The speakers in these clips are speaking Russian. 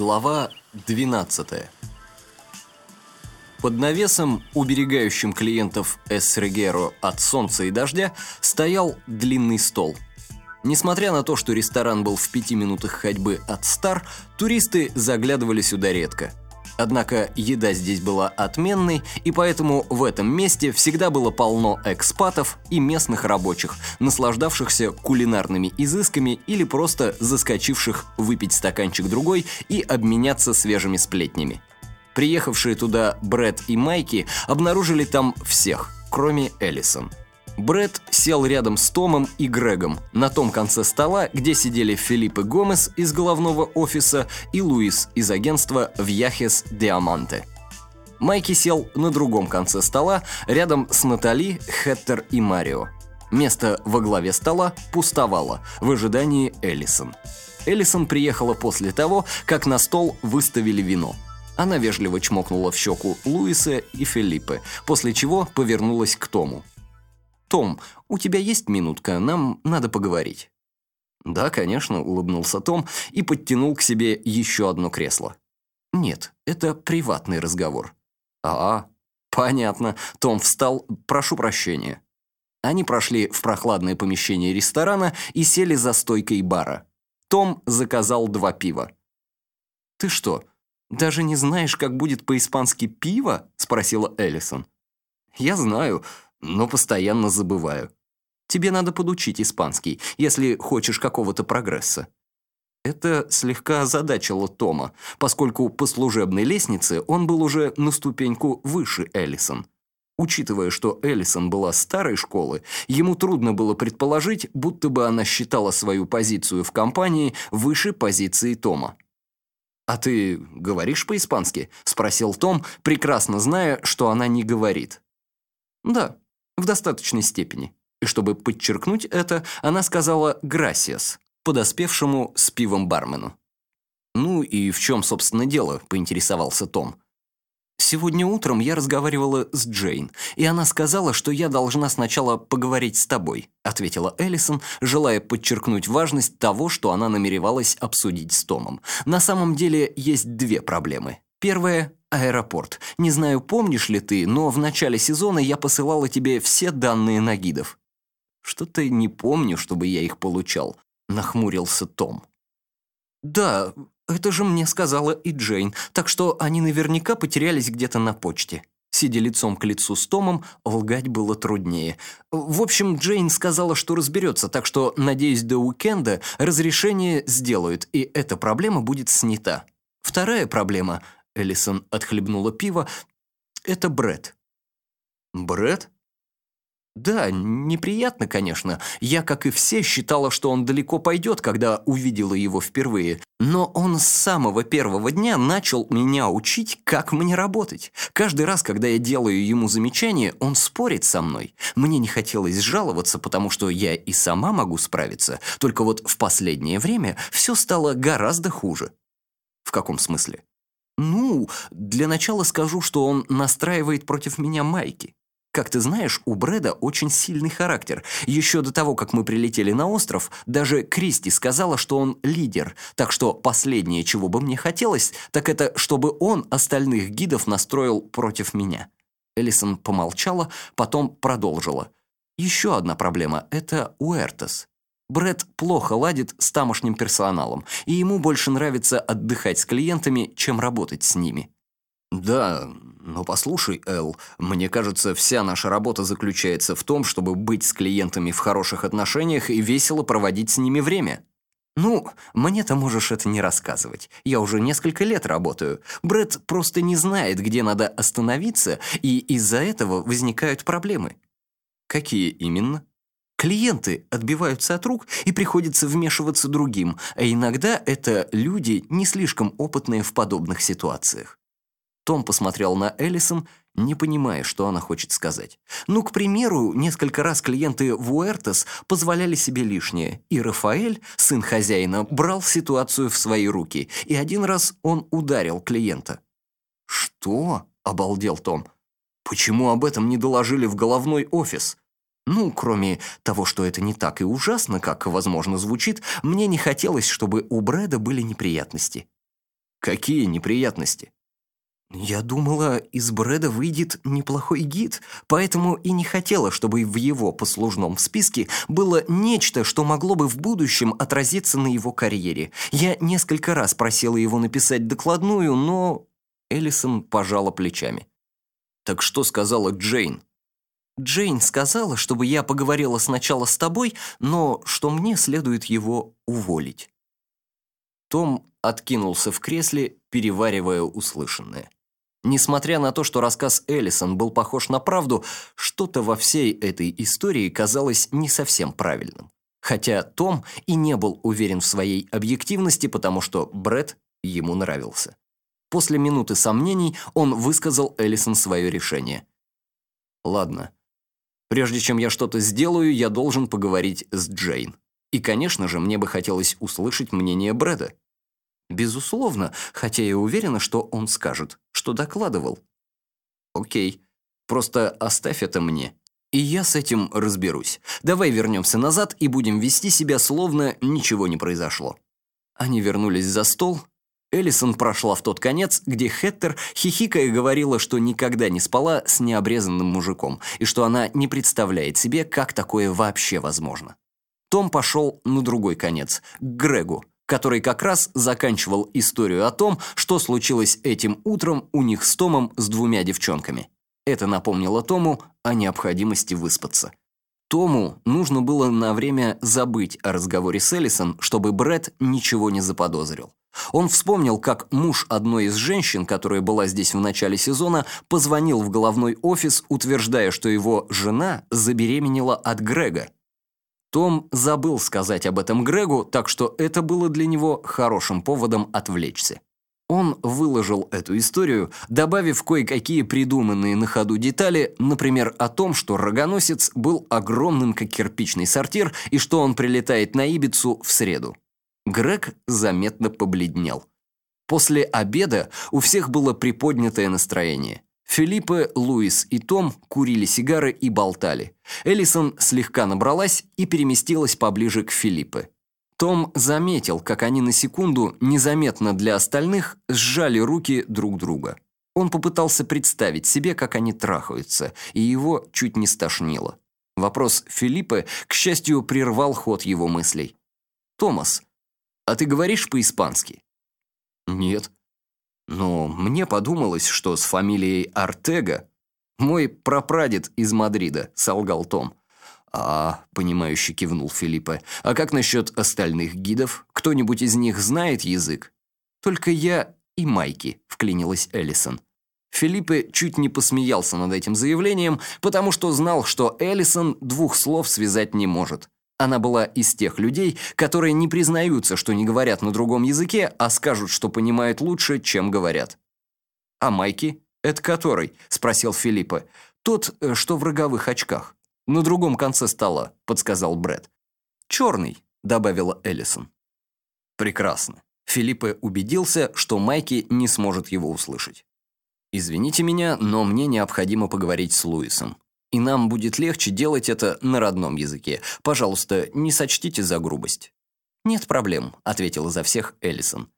Глава 12. Под навесом, уберегающим клиентов Эссрегеро от солнца и дождя, стоял длинный стол. Несмотря на то, что ресторан был в пяти минутах ходьбы от Стар, туристы заглядывали сюда редко. Однако еда здесь была отменной, и поэтому в этом месте всегда было полно экспатов и местных рабочих, наслаждавшихся кулинарными изысками или просто заскочивших выпить стаканчик другой и обменяться свежими сплетнями. Приехавшие туда Брэд и Майки обнаружили там всех, кроме Эллисон. Брэд сел рядом с Томом и Грегом на том конце стола, где сидели Филиппе Гомес из головного офиса и Луис из агентства Вьяхес Диаманте. Майки сел на другом конце стола, рядом с Натали, Хеттер и Марио. Место во главе стола пустовало в ожидании Эллисон. Эллисон приехала после того, как на стол выставили вино. Она вежливо чмокнула в щеку Луиса и Филиппе, после чего повернулась к Тому. «Том, у тебя есть минутка? Нам надо поговорить». «Да, конечно», — улыбнулся Том и подтянул к себе еще одно кресло. «Нет, это приватный разговор». «А, понятно». Том встал. «Прошу прощения». Они прошли в прохладное помещение ресторана и сели за стойкой бара. Том заказал два пива. «Ты что, даже не знаешь, как будет по-испански пиво?» — спросила Эллисон. «Я знаю но постоянно забываю. Тебе надо подучить испанский, если хочешь какого-то прогресса». Это слегка озадачило Тома, поскольку по служебной лестнице он был уже на ступеньку выше Эллисон. Учитывая, что Эллисон была старой школы, ему трудно было предположить, будто бы она считала свою позицию в компании выше позиции Тома. «А ты говоришь по-испански?» – спросил Том, прекрасно зная, что она не говорит. «Да», в достаточной степени. И чтобы подчеркнуть это, она сказала «грасиас» подоспевшему с пивом бармену. «Ну и в чем, собственно, дело?» – поинтересовался Том. «Сегодня утром я разговаривала с Джейн, и она сказала, что я должна сначала поговорить с тобой», ответила Эллисон, желая подчеркнуть важность того, что она намеревалась обсудить с Томом. «На самом деле есть две проблемы. Первая Аэропорт. Не знаю, помнишь ли ты, но в начале сезона я посылала тебе все данные на гидов. Что-то не помню, чтобы я их получал, нахмурился Том. Да, это же мне сказала и Джейн, так что они наверняка потерялись где-то на почте. Сидя лицом к лицу с Томом, лгать было труднее. В общем, Джейн сказала, что разберется, так что, надеюсь, до уикенда разрешение сделают, и эта проблема будет снята. Вторая проблема Эллисон отхлебнула пиво. «Это Бред. Бред? Да, неприятно, конечно. Я, как и все, считала, что он далеко пойдет, когда увидела его впервые. Но он с самого первого дня начал меня учить, как мне работать. Каждый раз, когда я делаю ему замечание, он спорит со мной. Мне не хотелось жаловаться, потому что я и сама могу справиться. Только вот в последнее время все стало гораздо хуже. В каком смысле? «Ну, для начала скажу, что он настраивает против меня Майки. Как ты знаешь, у Брэда очень сильный характер. Еще до того, как мы прилетели на остров, даже Кристи сказала, что он лидер. Так что последнее, чего бы мне хотелось, так это, чтобы он остальных гидов настроил против меня». Элисон помолчала, потом продолжила. «Еще одна проблема – это Уэртес. Брэд плохо ладит с тамошним персоналом, и ему больше нравится отдыхать с клиентами, чем работать с ними. «Да, но послушай, Эл, мне кажется, вся наша работа заключается в том, чтобы быть с клиентами в хороших отношениях и весело проводить с ними время». «Ну, мне-то можешь это не рассказывать. Я уже несколько лет работаю. Брэд просто не знает, где надо остановиться, и из-за этого возникают проблемы». «Какие именно?» Клиенты отбиваются от рук и приходится вмешиваться другим, а иногда это люди, не слишком опытные в подобных ситуациях. Том посмотрел на Эллисон, не понимая, что она хочет сказать. Ну, к примеру, несколько раз клиенты в Уэртес позволяли себе лишнее, и Рафаэль, сын хозяина, брал ситуацию в свои руки, и один раз он ударил клиента. «Что?» – обалдел Том. «Почему об этом не доложили в головной офис?» Ну, кроме того, что это не так и ужасно, как, возможно, звучит, мне не хотелось, чтобы у Брэда были неприятности. Какие неприятности? Я думала, из Брэда выйдет неплохой гид, поэтому и не хотела, чтобы в его послужном списке было нечто, что могло бы в будущем отразиться на его карьере. Я несколько раз просила его написать докладную, но... Эллисон пожала плечами. «Так что сказала Джейн?» Джейн сказала, чтобы я поговорила сначала с тобой, но что мне следует его уволить. Том откинулся в кресле, переваривая услышанное. Несмотря на то, что рассказ Эллисон был похож на правду, что-то во всей этой истории казалось не совсем правильным. Хотя Том и не был уверен в своей объективности, потому что Брэд ему нравился. После минуты сомнений он высказал Эллисон свое решение. «Ладно, Прежде чем я что-то сделаю, я должен поговорить с Джейн. И, конечно же, мне бы хотелось услышать мнение Брэда. Безусловно, хотя я уверена, что он скажет, что докладывал. Окей, просто оставь это мне. И я с этим разберусь. Давай вернемся назад и будем вести себя, словно ничего не произошло. Они вернулись за стол, Эллисон прошла в тот конец, где Хеттер, хихикая, говорила, что никогда не спала с необрезанным мужиком, и что она не представляет себе, как такое вообще возможно. Том пошел на другой конец, к Грегу, который как раз заканчивал историю о том, что случилось этим утром у них с Томом с двумя девчонками. Это напомнило Тому о необходимости выспаться. Тому нужно было на время забыть о разговоре с Эллисон, чтобы Брэд ничего не заподозрил. Он вспомнил, как муж одной из женщин, которая была здесь в начале сезона, позвонил в головной офис, утверждая, что его жена забеременела от Грега. Том забыл сказать об этом Грегу, так что это было для него хорошим поводом отвлечься. Он выложил эту историю, добавив кое-какие придуманные на ходу детали, например, о том, что рогоносец был огромным, как кирпичный сортир, и что он прилетает на Ибицу в среду. Грег заметно побледнел. После обеда у всех было приподнятое настроение. Филиппе, Луис и Том курили сигары и болтали. Эллисон слегка набралась и переместилась поближе к Филиппе. Том заметил, как они на секунду, незаметно для остальных, сжали руки друг друга. Он попытался представить себе, как они трахаются, и его чуть не стошнило. Вопрос Филиппе, к счастью, прервал ход его мыслей. «Томас, а ты говоришь по-испански?» «Нет». «Но мне подумалось, что с фамилией Артега...» «Мой прапрадед из Мадрида», — солгал Том. «А, — понимающе кивнул Филиппа, — а как насчет остальных гидов? Кто-нибудь из них знает язык?» «Только я и Майки», — вклинилась Эллисон. Филиппе чуть не посмеялся над этим заявлением, потому что знал, что Эллисон двух слов связать не может. Она была из тех людей, которые не признаются, что не говорят на другом языке, а скажут, что понимают лучше, чем говорят. «А Майки? Это который?» – спросил Филиппа. «Тот, э, что в роговых очках». «На другом конце стола», – подсказал Брэд. «Черный», – добавила Эллисон. «Прекрасно». Филиппе убедился, что Майки не сможет его услышать. «Извините меня, но мне необходимо поговорить с Луисом. И нам будет легче делать это на родном языке. Пожалуйста, не сочтите за грубость». «Нет проблем», — ответила за всех Эллисон.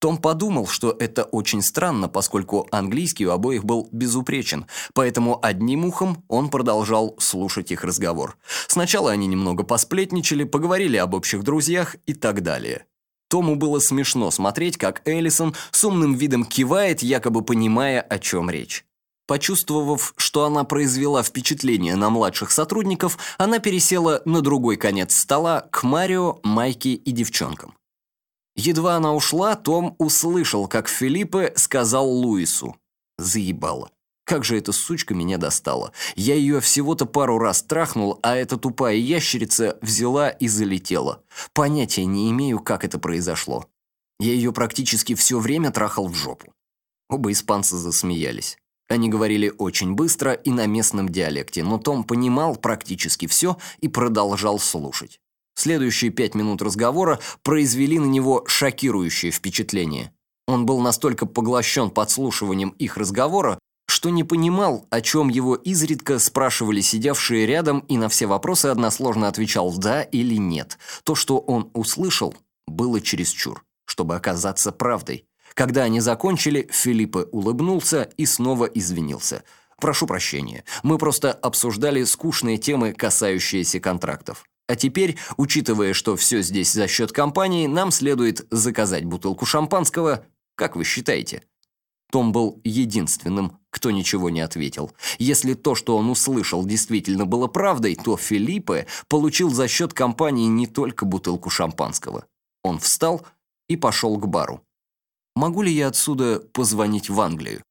Том подумал, что это очень странно, поскольку английский у обоих был безупречен, поэтому одним ухом он продолжал слушать их разговор. Сначала они немного посплетничали, поговорили об общих друзьях и так далее. Тому было смешно смотреть, как Эллисон с умным видом кивает, якобы понимая, о чем речь. Почувствовав, что она произвела впечатление на младших сотрудников, она пересела на другой конец стола к Марио, Майке и девчонкам. Едва она ушла, Том услышал, как Филиппе сказал Луису. «Заебало. Как же эта сучка меня достала. Я ее всего-то пару раз трахнул, а эта тупая ящерица взяла и залетела. Понятия не имею, как это произошло. Я ее практически все время трахал в жопу». Оба испанца засмеялись. Они говорили очень быстро и на местном диалекте, но Том понимал практически все и продолжал слушать. Следующие пять минут разговора произвели на него шокирующее впечатление. Он был настолько поглощен подслушиванием их разговора, что не понимал, о чем его изредка спрашивали сидевшие рядом и на все вопросы односложно отвечал «да» или «нет». То, что он услышал, было чересчур, чтобы оказаться правдой. Когда они закончили, Филиппе улыбнулся и снова извинился. «Прошу прощения, мы просто обсуждали скучные темы, касающиеся контрактов. А теперь, учитывая, что все здесь за счет компании, нам следует заказать бутылку шампанского. Как вы считаете?» Том был единственным, кто ничего не ответил. Если то, что он услышал, действительно было правдой, то Филиппе получил за счет компании не только бутылку шампанского. Он встал и пошел к бару. «Могу ли я отсюда позвонить в Англию?»